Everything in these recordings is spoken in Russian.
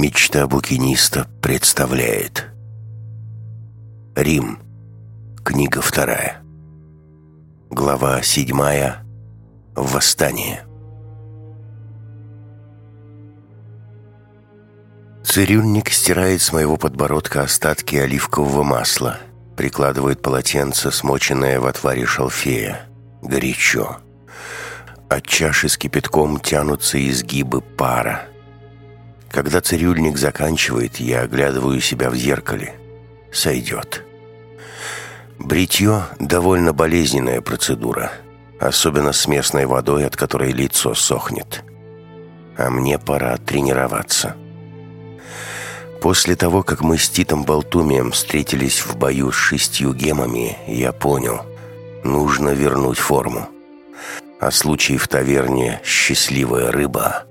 Мечта букиниста представляет. Рим. Книга вторая. Глава седьмая. Восстание. Цирюльник стирает с моего подбородка остатки оливкового масла Прикладывает полотенце, смоченное в отваре шалфея. Горячо. От чаши с кипятком тянутся изгибы пара когда цирюльник заканчивает, я оглядываю себя в зеркале. Сойдет. Бритье – довольно болезненная процедура, особенно с местной водой, от которой лицо сохнет. А мне пора тренироваться. После того, как мы с Титом Болтумием встретились в бою с шестью гемами, я понял – нужно вернуть форму. А случай в таверне «Счастливая рыба»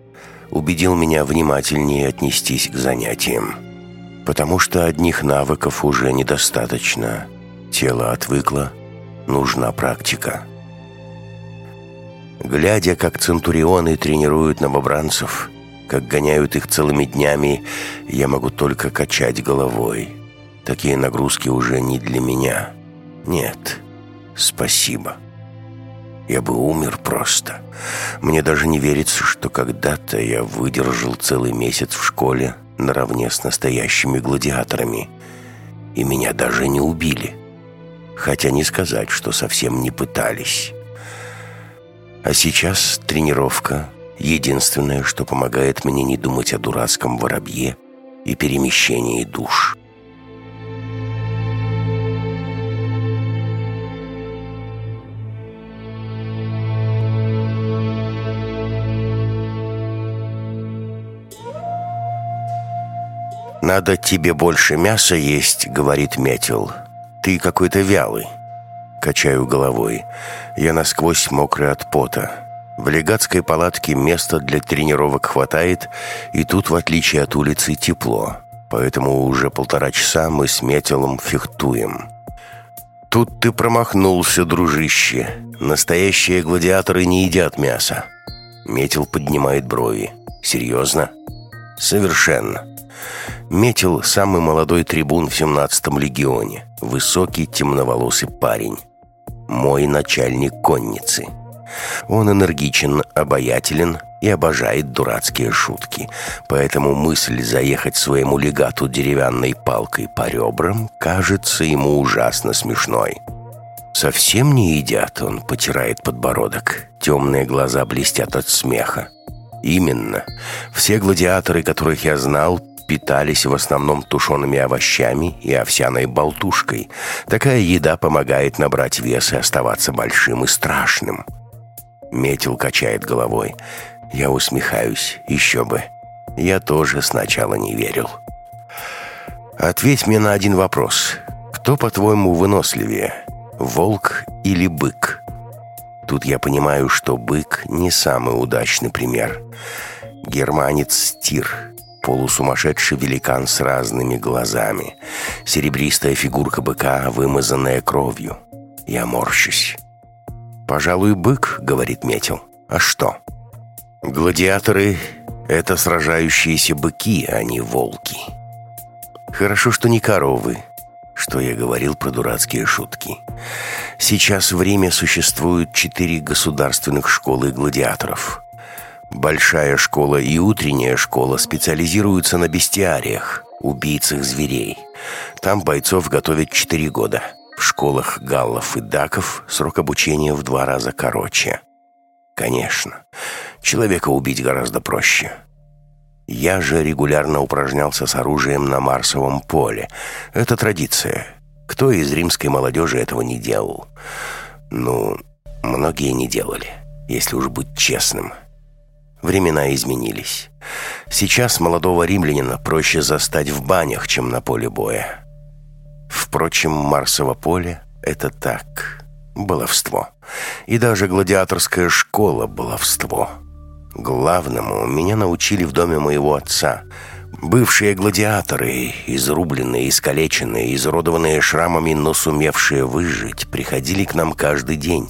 убедил меня внимательнее отнестись к занятиям. Потому что одних навыков уже недостаточно. Тело отвыкло, нужна практика. Глядя, как центурионы тренируют новобранцев, как гоняют их целыми днями, я могу только качать головой. Такие нагрузки уже не для меня. Нет, спасибо. Я бы умер просто. Мне даже не верится, что когда-то я выдержал целый месяц в школе наравне с настоящими гладиаторами. И меня даже не убили. Хотя не сказать, что совсем не пытались. А сейчас тренировка — единственное, что помогает мне не думать о дурацком воробье и перемещении душ. «Надо тебе больше мяса есть», — говорит Метил. «Ты какой-то вялый». Качаю головой. Я насквозь мокрый от пота. В легатской палатке места для тренировок хватает, и тут, в отличие от улицы, тепло. Поэтому уже полтора часа мы с Метилом фехтуем. «Тут ты промахнулся, дружище. Настоящие гладиаторы не едят мясо». Метил поднимает брови. «Серьезно?» «Совершенно. Метил самый молодой трибун в 17-м легионе. Высокий, темноволосый парень. Мой начальник конницы. Он энергичен, обаятелен и обожает дурацкие шутки. Поэтому мысль заехать своему легату деревянной палкой по ребрам кажется ему ужасно смешной. «Совсем не едят?» — он потирает подбородок. Темные глаза блестят от смеха. «Именно. Все гладиаторы, которых я знал, питались в основном тушеными овощами и овсяной болтушкой. Такая еда помогает набрать вес и оставаться большим и страшным. Метил качает головой. Я усмехаюсь, еще бы. Я тоже сначала не верил. Ответь мне на один вопрос. Кто, по-твоему, выносливее? Волк или бык? Тут я понимаю, что бык не самый удачный пример. Германец Стир полусумасшедший великан с разными глазами. Серебристая фигурка быка, вымазанная кровью. Я морщусь. «Пожалуй, бык», — говорит Метил. «А что?» «Гладиаторы — это сражающиеся быки, а не волки». «Хорошо, что не коровы», что я говорил про дурацкие шутки. Сейчас в Риме существуют четыре государственных школы гладиаторов. Большая школа и утренняя школа специализируются на бестиариях, убийцах зверей. Там бойцов готовят 4 года. В школах галлов и даков срок обучения в два раза короче. Конечно, человека убить гораздо проще. Я же регулярно упражнялся с оружием на Марсовом поле. Это традиция. Кто из римской молодежи этого не делал? Ну, многие не делали, если уж быть честным. — Времена изменились. Сейчас молодого римлянина проще застать в банях, чем на поле боя. Впрочем, Марсово поле — это так, баловство. И даже гладиаторская школа — баловство. Главному меня научили в доме моего отца. Бывшие гладиаторы, изрубленные, искалеченные, изуродованные шрамами, но сумевшие выжить, приходили к нам каждый день.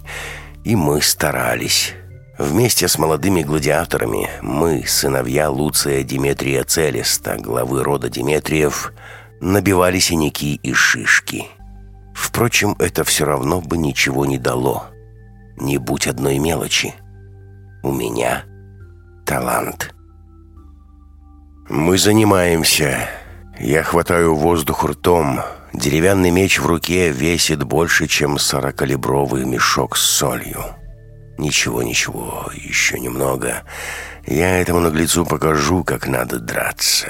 И мы старались Вместе с молодыми гладиаторами мы, сыновья Луция Диметрия Целеста, главы рода Диметриев, набивали синяки и шишки. Впрочем, это все равно бы ничего не дало. Не будь одной мелочи. У меня талант. Мы занимаемся. Я хватаю воздух ртом. Деревянный меч в руке весит больше, чем сорокалибровый мешок с солью. «Ничего, ничего, еще немного. Я этому наглецу покажу, как надо драться».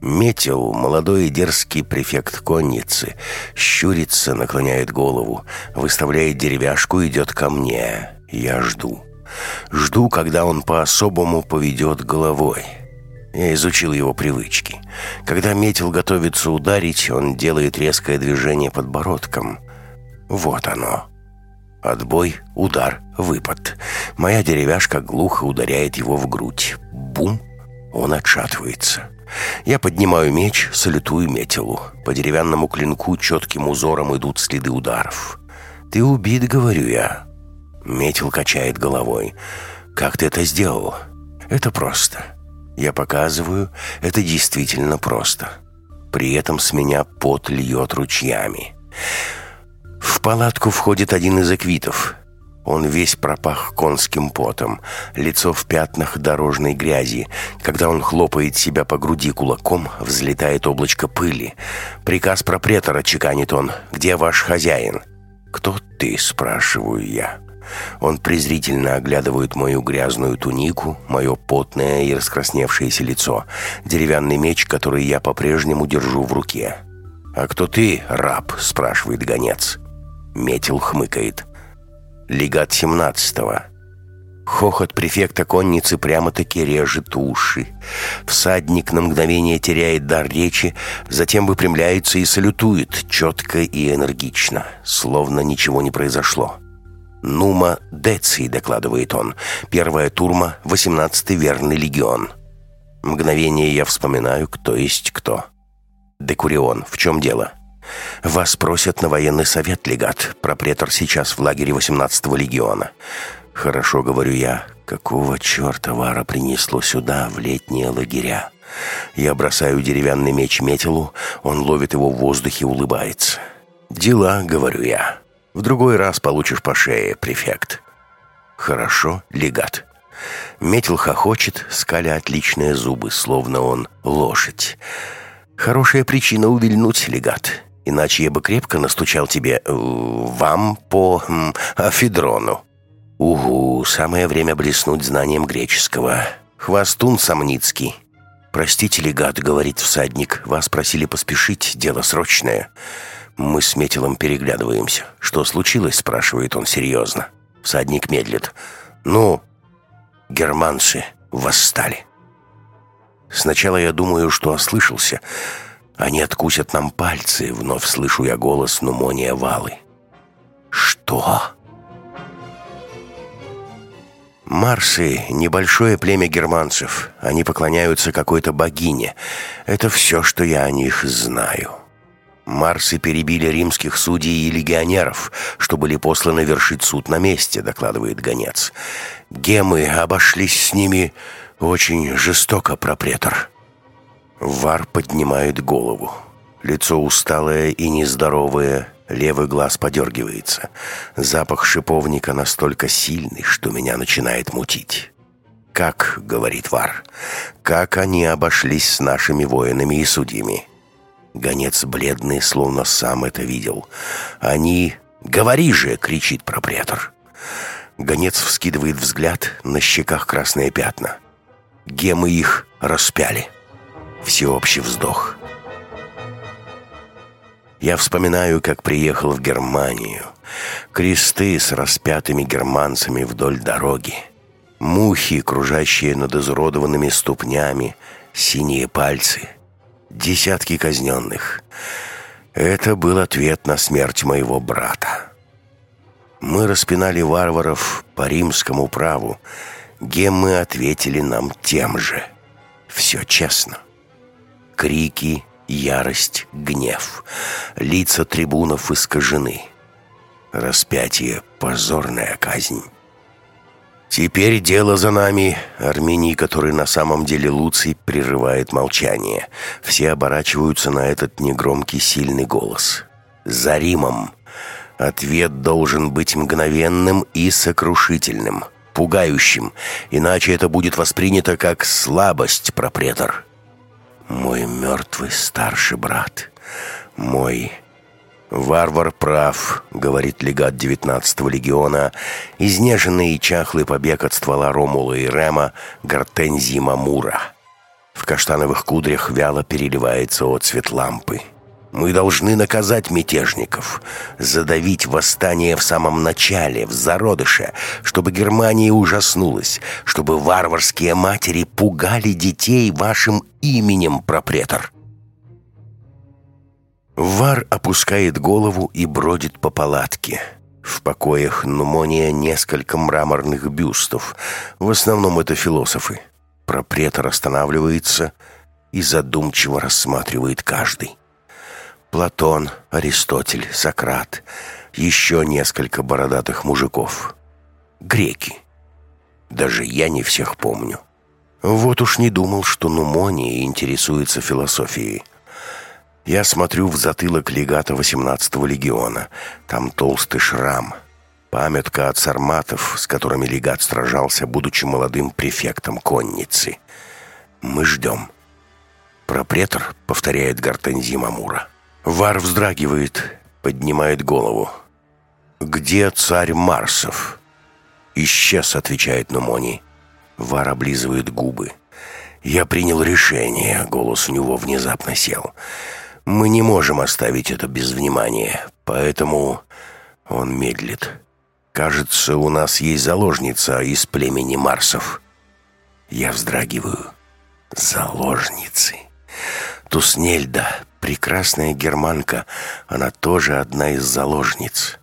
Метил, молодой и дерзкий префект конницы, щурится, наклоняет голову, выставляет деревяшку, идет ко мне. Я жду. Жду, когда он по-особому поведет головой. Я изучил его привычки. Когда Метил готовится ударить, он делает резкое движение подбородком. Вот оно. Отбой, удар, выпад. Моя деревяшка глухо ударяет его в грудь. Бум! Он отшатывается. Я поднимаю меч, салютую метелу. По деревянному клинку четким узором идут следы ударов. «Ты убит», — говорю я. Метел качает головой. «Как ты это сделал?» «Это просто». Я показываю, это действительно просто. При этом с меня пот льет ручьями. В палатку входит один из эквитов. Он весь пропах конским потом, лицо в пятнах дорожной грязи. Когда он хлопает себя по груди кулаком, взлетает облачко пыли. Приказ пропретора чеканит он. «Где ваш хозяин?» «Кто ты?» – спрашиваю я. Он презрительно оглядывает мою грязную тунику, мое потное и раскрасневшееся лицо, деревянный меч, который я по-прежнему держу в руке. «А кто ты, раб?» – спрашивает гонец. Метил хмыкает. «Легат семнадцатого». Хохот префекта конницы прямо-таки режет уши. Всадник на мгновение теряет дар речи, затем выпрямляется и салютует, четко и энергично, словно ничего не произошло. «Нума Деци», — докладывает он, — «первая турма, восемнадцатый верный легион». Мгновение я вспоминаю, кто есть кто. «Декурион, в чем дело?» «Вас просят на военный совет, легат. Пропретор сейчас в лагере 18-го легиона». «Хорошо, — говорю я, — какого черта Вара принесло сюда, в летние лагеря?» Я бросаю деревянный меч Метелу, он ловит его в воздухе и улыбается. «Дела, — говорю я. В другой раз получишь по шее, префект». «Хорошо, легат». Метел хохочет, скаля отличные зубы, словно он лошадь. «Хорошая причина увильнуть, легат. Иначе я бы крепко настучал тебе... Э, вам по... Э, Федрону». «Угу, самое время блеснуть знанием греческого. Хвостун Самницкий». «Простите, легат», — говорит всадник, — «вас просили поспешить, дело срочное». Мы с Метелом переглядываемся. «Что случилось?» — спрашивает он серьезно. Всадник медлит. «Ну, германцы восстали». Сначала я думаю, что ослышался. Они откусят нам пальцы, вновь слышу я голос Нумония Валы. «Что?» Марсы — небольшое племя германцев. Они поклоняются какой-то богине. Это все, что я о них знаю. Марсы перебили римских судей и легионеров, что были посланы вершить суд на месте, докладывает гонец. Гемы обошлись с ними очень жестоко, пропретор. Вар поднимает голову. Лицо усталое и нездоровое, Левый глаз подергивается. Запах шиповника настолько сильный, что меня начинает мутить. «Как?» — говорит Вар. «Как они обошлись с нашими воинами и судьями?» Гонец бледный, словно сам это видел. «Они...» «Говори же!» — кричит пропретор. Гонец вскидывает взгляд, на щеках красные пятна. Гемы их распяли. Всеобщий вздох. Я вспоминаю, как приехал в Германию. Кресты с распятыми германцами вдоль дороги. Мухи, кружащие над изуродованными ступнями, синие пальцы. Десятки казненных. Это был ответ на смерть моего брата. Мы распинали варваров по римскому праву. Геммы ответили нам тем же. Все честно. Крики, ярость, гнев. Лица трибунов искажены. Распятие — позорная казнь. Теперь дело за нами. Армений, который на самом деле Луций, прерывает молчание. Все оборачиваются на этот негромкий сильный голос. За Римом. Ответ должен быть мгновенным и сокрушительным, пугающим, иначе это будет воспринято как слабость, пропретор. Мой мертвый старший брат, мой «Варвар прав», — говорит легат 19-го легиона, изнеженный и чахлый побег от ствола Ромула и Рема Гортензии Мамура. В каштановых кудрях вяло переливается отцвет лампы. Мы должны наказать мятежников, задавить восстание в самом начале, в зародыше, чтобы Германия ужаснулась, чтобы варварские матери пугали детей вашим именем, пропретор. Вар опускает голову и бродит по палатке. В покоях Нумония несколько мраморных бюстов. В основном это философы. Пропретор останавливается и задумчиво рассматривает каждый. Платон, Аристотель, Сократ, еще несколько бородатых мужиков. Греки. Даже я не всех помню. Вот уж не думал, что Нумония интересуется философией. Я смотрю в затылок легата 18-го легиона. Там толстый шрам. Памятка от сарматов, с которыми легат сражался, будучи молодым префектом конницы. Мы ждем. «Пропретор», — повторяет Гортензи Мамура. Вар вздрагивает, поднимает голову. «Где царь Марсов?» «Исчез», — отвечает Нумони. Вар облизывает губы. «Я принял решение», — голос у него внезапно сел. Мы не можем оставить это без внимания, поэтому он медлит. Кажется, у нас есть заложница из племени Марсов. Я вздрагиваю. Заложницы. Туснельда, прекрасная германка, она тоже одна из заложниц.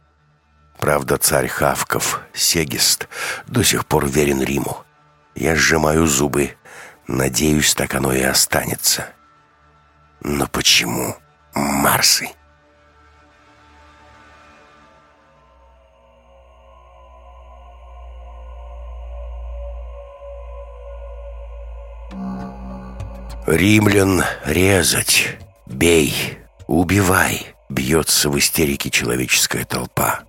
Правда, царь Хавков, Сегист, до сих пор верен Риму. Я сжимаю зубы. Надеюсь, так оно и останется. Но почему Марсы? Римлян резать, бей, убивай. Бьется в истерике человеческая толпа.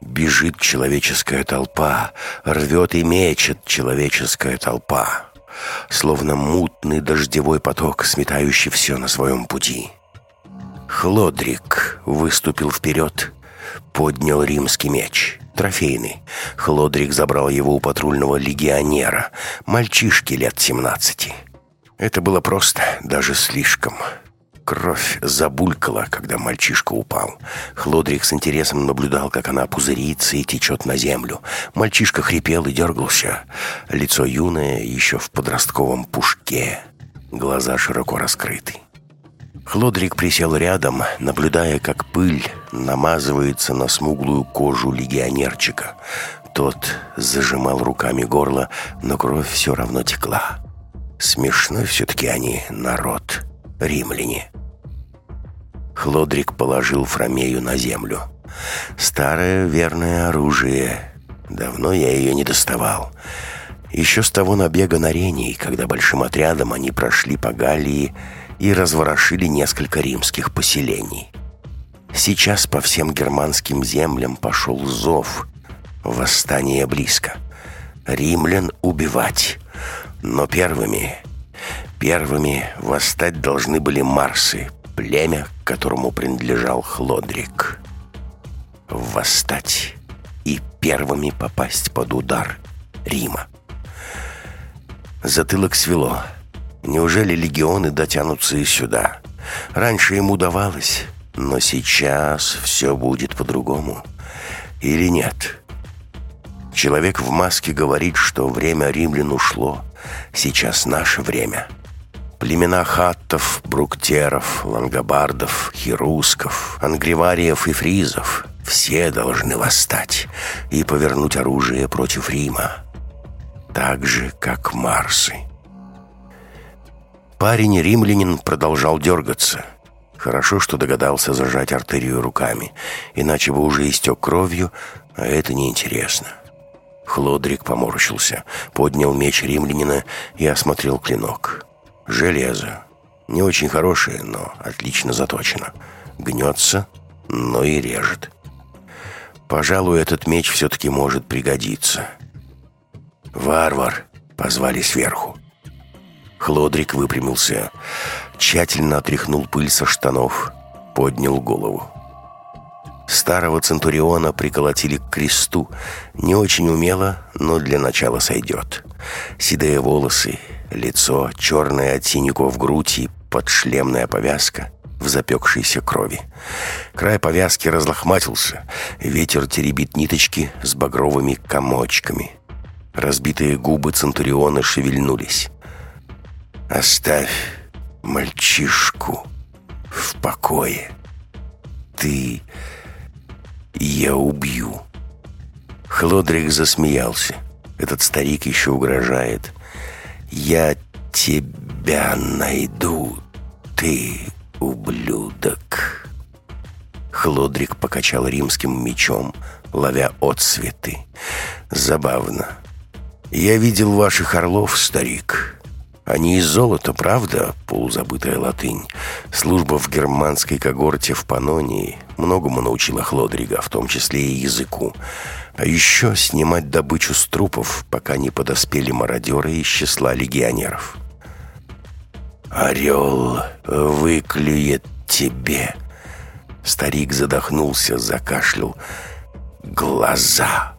Бежит человеческая толпа, рвет и мечет человеческая толпа словно мутный дождевой поток, сметающий все на своем пути. Хлодрик выступил вперед, поднял римский меч, трофейный. Хлодрик забрал его у патрульного легионера, мальчишки лет 17. Это было просто, даже слишком. Кровь забулькала, когда мальчишка упал. Хлодрик с интересом наблюдал, как она пузырится и течет на землю. Мальчишка хрипел и дергался. Лицо юное, еще в подростковом пушке. Глаза широко раскрыты. Хлодрик присел рядом, наблюдая, как пыль намазывается на смуглую кожу легионерчика. Тот зажимал руками горло, но кровь все равно текла. Смешной все-таки они народ, римляне. Хлодрик положил Фромею на землю. «Старое верное оружие. Давно я ее не доставал. Еще с того набега на Рений, когда большим отрядом они прошли по Галлии и разворошили несколько римских поселений. Сейчас по всем германским землям пошел зов. Восстание близко. Римлян убивать. Но первыми... Первыми восстать должны были марсы, племя, которому принадлежал Хлодрик. Восстать и первыми попасть под удар Рима. Затылок свело. Неужели легионы дотянутся и сюда? Раньше им удавалось, но сейчас все будет по-другому. Или нет? Человек в маске говорит, что время римлян ушло. Сейчас наше время. Племена хаттов, бруктеров, лангобардов, хирусков, ангривариев и фризов все должны восстать и повернуть оружие против Рима. Так же, как Марсы. Парень-римлянин продолжал дергаться. Хорошо, что догадался зажать артерию руками, иначе бы уже истек кровью, а это неинтересно. Хлодрик поморщился, поднял меч римлянина и осмотрел клинок. Железо. Не очень хорошее, но отлично заточено. Гнется, но и режет. Пожалуй, этот меч все-таки может пригодиться. «Варвар!» — позвали сверху. Хлодрик выпрямился, тщательно отряхнул пыль со штанов, поднял голову. Старого Центуриона приколотили к кресту. Не очень умело, но для начала сойдет. Седые волосы, лицо, черное от синяков грудь подшлемная повязка в запекшейся крови. Край повязки разлохматился, ветер теребит ниточки с багровыми комочками. Разбитые губы Центуриона шевельнулись. «Оставь мальчишку в покое. Ты я убью». Хлодрик засмеялся. Этот старик еще угрожает. «Я тебя найду, ты ублюдок». Хлодрик покачал римским мечом, ловя отсветы. «Забавно. Я видел ваших орлов, старик. Они из золота, правда, полузабытая латынь. Служба в германской когорте в Панонии многому научила Хлодрига, в том числе и языку. А еще снимать добычу с трупов, пока не подоспели мародеры из числа легионеров. «Орел выклюет тебе!» Старик задохнулся, закашлял. «Глаза!»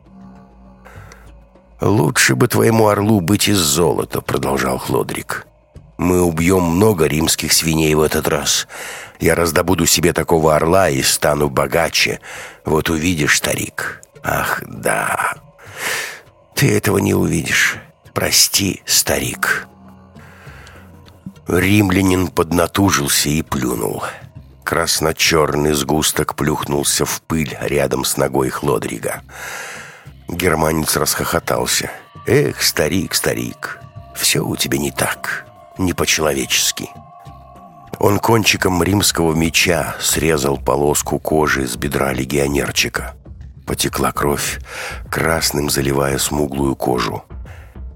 «Лучше бы твоему орлу быть из золота», — продолжал Хлодрик. «Мы убьем много римских свиней в этот раз. Я раздобуду себе такого орла и стану богаче. Вот увидишь, старик. Ах, да. Ты этого не увидишь. Прости, старик». Римлянин поднатужился и плюнул. Красно-черный сгусток плюхнулся в пыль рядом с ногой Хлодрига. Германец расхохотался. «Эх, старик, старик, все у тебя не так, не по-человечески». Он кончиком римского меча срезал полоску кожи с бедра легионерчика. Потекла кровь, красным заливая смуглую кожу.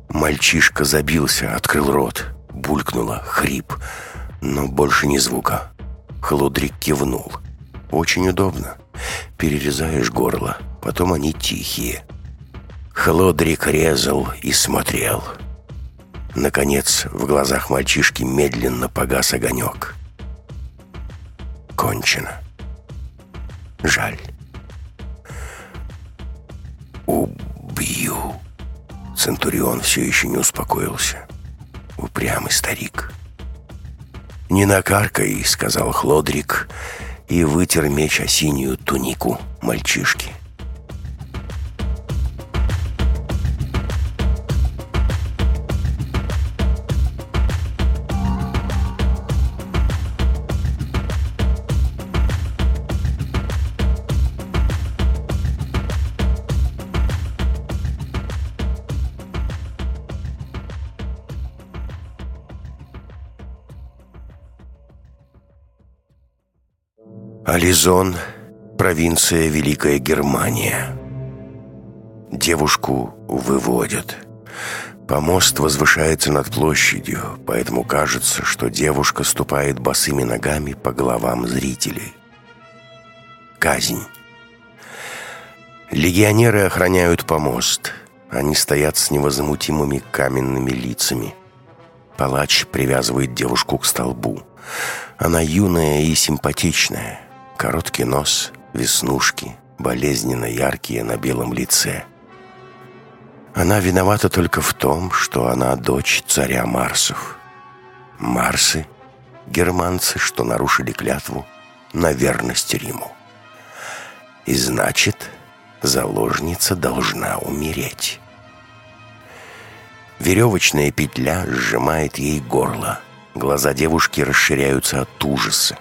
Мальчишка забился, открыл рот. Булькнуло, хрип, но больше ни звука. Хлодрик кивнул. «Очень удобно. Перерезаешь горло, потом они тихие». Хлодрик резал и смотрел. Наконец, в глазах мальчишки медленно погас огонек. Кончено. Жаль. «Убью!» Центурион все еще не успокоился. Упрямый старик. «Не накаркай», — сказал Хлодрик, и вытер меч о синюю тунику мальчишки. Ализон, провинция Великая Германия. Девушку выводят. Помост возвышается над площадью, поэтому кажется, что девушка ступает босыми ногами по головам зрителей. Казнь. Легионеры охраняют помост. Они стоят с невозмутимыми каменными лицами. Палач привязывает девушку к столбу. Она юная и симпатичная. Короткий нос, веснушки, болезненно яркие на белом лице. Она виновата только в том, что она дочь царя Марсов. Марсы — германцы, что нарушили клятву на верность Риму. И значит, заложница должна умереть. Веревочная петля сжимает ей горло. Глаза девушки расширяются от ужаса.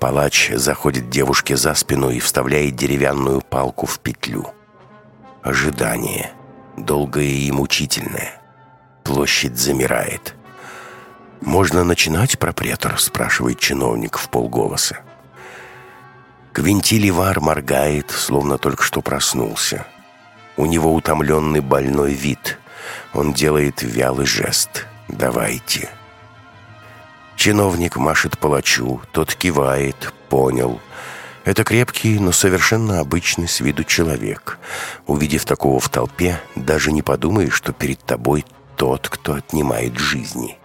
Палач заходит девушке за спину и вставляет деревянную палку в петлю. Ожидание. Долгое и мучительное. Площадь замирает. «Можно начинать, пропретор?» – спрашивает чиновник в полголоса. Квинтиливар моргает, словно только что проснулся. У него утомленный больной вид. Он делает вялый жест. «Давайте». Чиновник машет палачу, тот кивает, понял. Это крепкий, но совершенно обычный с виду человек. Увидев такого в толпе, даже не подумаешь, что перед тобой тот, кто отнимает жизни.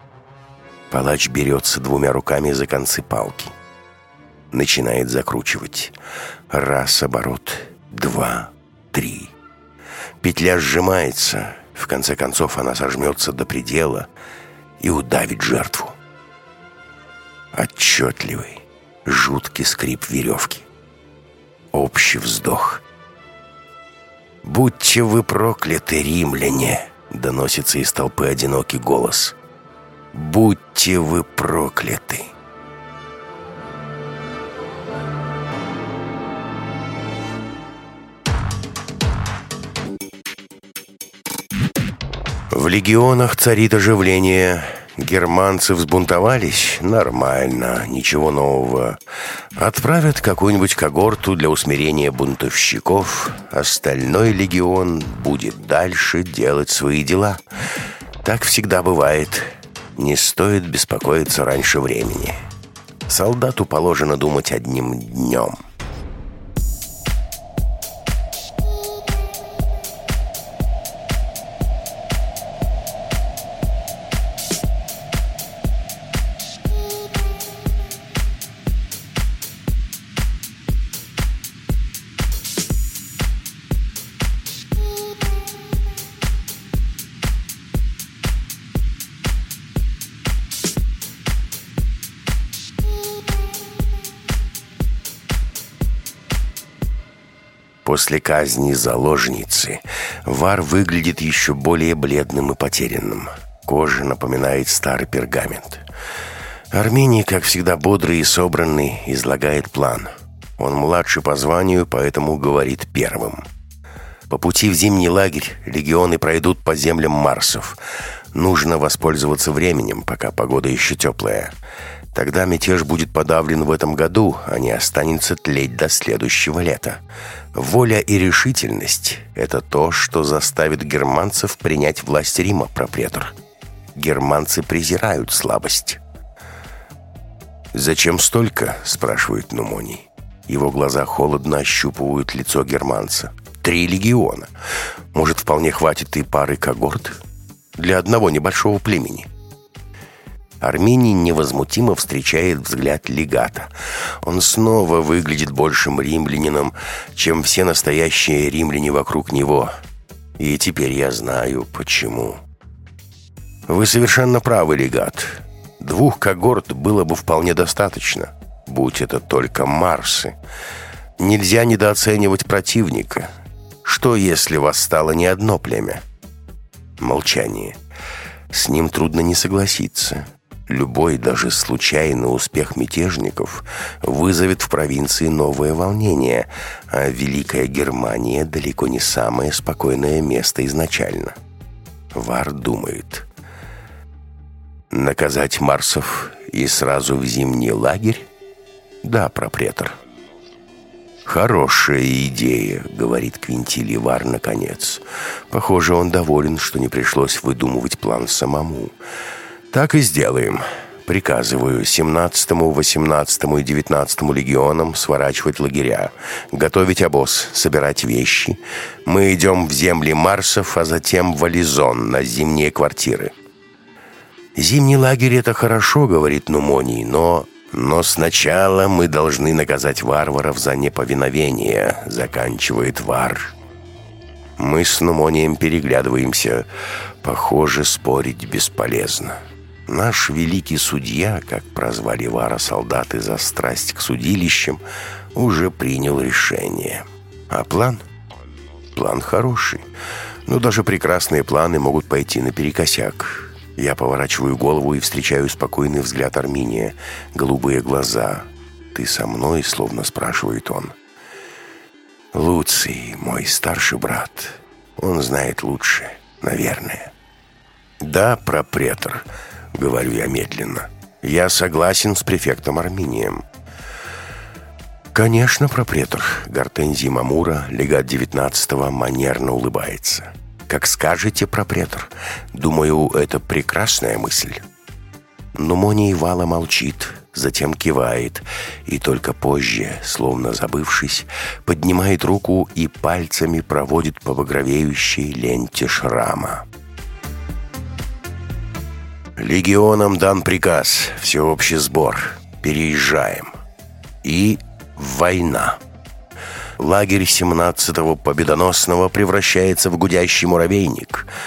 Палач берется двумя руками за концы палки. Начинает закручивать. Раз оборот, два, три. Петля сжимается. В конце концов она сожмется до предела и удавит жертву. Отчетливый, жуткий скрип веревки. Общий вздох. «Будьте вы прокляты, римляне!» — доносится из толпы одинокий голос. «Будьте вы прокляты!» В легионах царит оживление. Германцы взбунтовались? Нормально, ничего нового. Отправят какую-нибудь когорту для усмирения бунтовщиков. Остальной легион будет дальше делать свои дела. Так всегда бывает. Не стоит беспокоиться раньше времени. Солдату положено думать одним днем. После казни заложницы Вар выглядит еще более бледным и потерянным. Кожа напоминает старый пергамент. Армений, как всегда бодрый и собранный, излагает план. Он младший по званию, поэтому говорит первым. По пути в зимний лагерь легионы пройдут по землям Марсов. Нужно воспользоваться временем, пока погода еще теплая. Тогда мятеж будет подавлен в этом году, а не останется тлеть до следующего лета. Воля и решительность — это то, что заставит германцев принять власть Рима, пропретор. Германцы презирают слабость. «Зачем столько?» — спрашивает Нумоний. Его глаза холодно ощупывают лицо германца. «Три легиона. Может, вполне хватит и пары когорт? Для одного небольшого племени». Армений невозмутимо встречает взгляд легата. Он снова выглядит большим римлянином, чем все настоящие римляне вокруг него. И теперь я знаю, почему. Вы совершенно правы, легат. Двух когорт было бы вполне достаточно, будь это только Марсы. Нельзя недооценивать противника. Что, если восстало не одно племя? Молчание. С ним трудно не согласиться. Любой, даже случайный успех мятежников вызовет в провинции новое волнение, а Великая Германия далеко не самое спокойное место изначально. Вар думает. Наказать Марсов и сразу в зимний лагерь? Да, пропретор. «Хорошая идея», — говорит Квинтилий Вар наконец. Похоже, он доволен, что не пришлось выдумывать план самому. «Так и сделаем. Приказываю 17-му, 18-му и 19-му легионам сворачивать лагеря, готовить обоз, собирать вещи. Мы идем в земли Марсов, а затем в Ализон на зимние квартиры». «Зимний лагерь — это хорошо», — говорит Нумоний, «но...» «Но сначала мы должны наказать варваров за неповиновение», — заканчивает Вар. Мы с Нумонием переглядываемся. Похоже, спорить бесполезно. Наш великий судья, как прозвали Вара солдаты за страсть к судилищам, уже принял решение. А план? План хороший. Но даже прекрасные планы могут пойти наперекосяк. Я поворачиваю голову и встречаю спокойный взгляд Арминия. Голубые глаза. «Ты со мной?» — словно спрашивает он. «Луций, мой старший брат. Он знает лучше, наверное». «Да, пропретор». — говорю я медленно. «Я согласен с префектом Арминием». «Конечно, пропретор». Гортензий Мамура, легат 19-го, манерно улыбается. «Как скажете, пропретор. Думаю, это прекрасная мысль». Но Мони Ивала молчит, затем кивает, и только позже, словно забывшись, поднимает руку и пальцами проводит по багровеющей ленте шрама. «Легионам дан приказ, всеобщий сбор. Переезжаем. И война». Лагерь 17-го победоносного превращается в гудящий муравейник —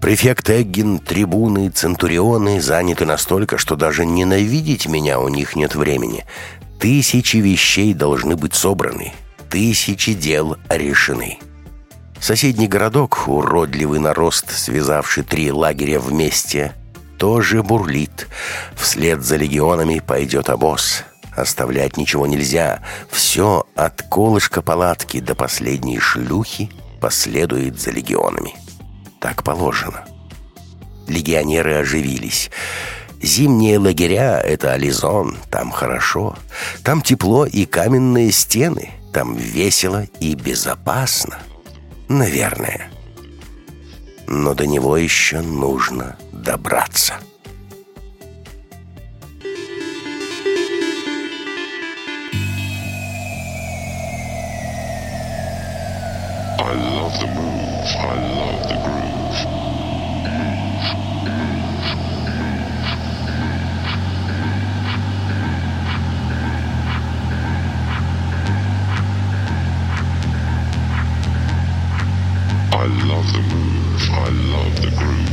Префект Эггин, трибуны, центурионы заняты настолько, что даже ненавидеть меня у них нет времени. Тысячи вещей должны быть собраны, тысячи дел решены. Соседний городок, уродливый нарост, связавший три лагеря вместе, тоже бурлит. Вслед за легионами пойдет обоз. Оставлять ничего нельзя. Все от колышка палатки до последней шлюхи последует за легионами так положено. Легионеры оживились. Зимние лагеря — это Ализон, там хорошо. Там тепло и каменные стены. Там весело и безопасно. Наверное. Но до него еще нужно добраться. I love the move. I love the groove.